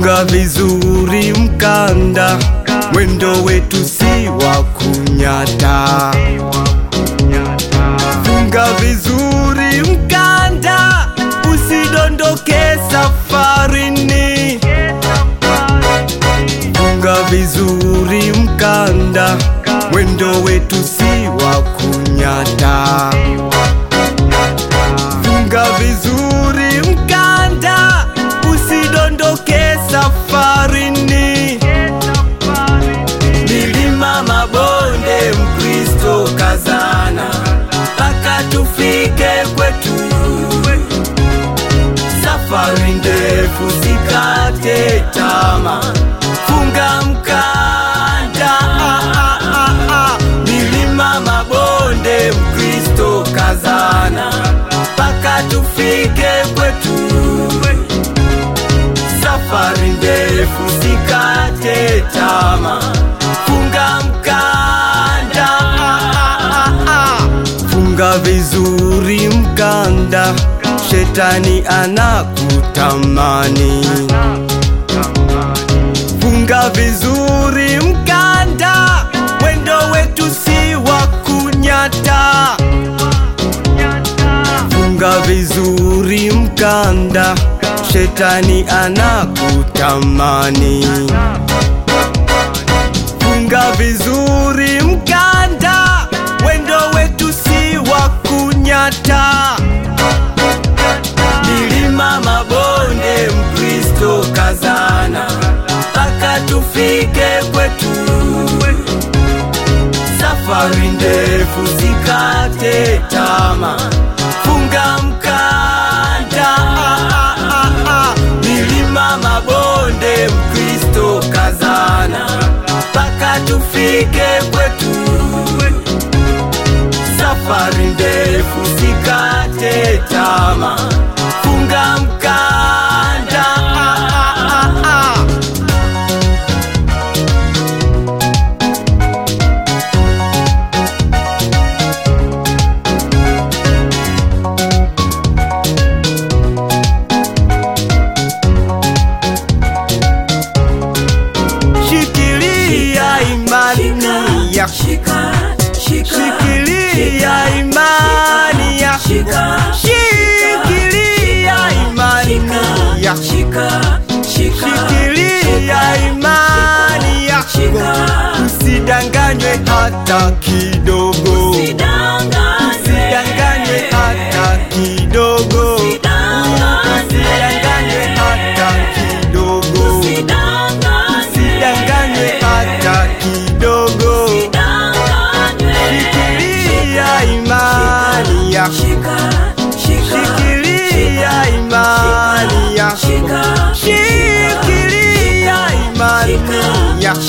funga vizuri mkanda, mwendo wetu si wa kunyata. Funga vizuri mkanda, usidondoke safarini. Funga vizuri mkanda, mwendo wetu si wa kunyata. Funga vizuri Safari ndefu, sikate tama, funga mkanda. Ah, ah, ah, ah. Milima, mabonde, Mkristo kazana, mpaka tufike kwetu. Safari ndefu, sikate tama, funga mkanda. Ah, ah, ah, ah. Funga vizuri mkanda, shetani anakutamani. Funga vizuri mkanda, mwendo wetu si wa kunyata. Funga vizuri mkanda, shetani anakutamani. Funga vizuri Safari ndefu, sikate tama, funga mkanda. Ah, ah, ah. Milima, mabonde, Mkristo kazana, mpaka tufike kwetu. Safari ndefu, sikate tama, yako, shikilia imani yako, shikilia imani shikilia imani yako, usidanganywe hata kidogo, shika, shika, shikilia imani yako, shikilia imani yako,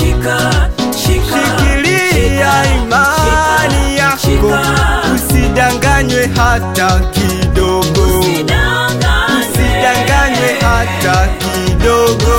shikilia imani yako, usidanganywe hata kidogo, usidanganywe hata kidogo.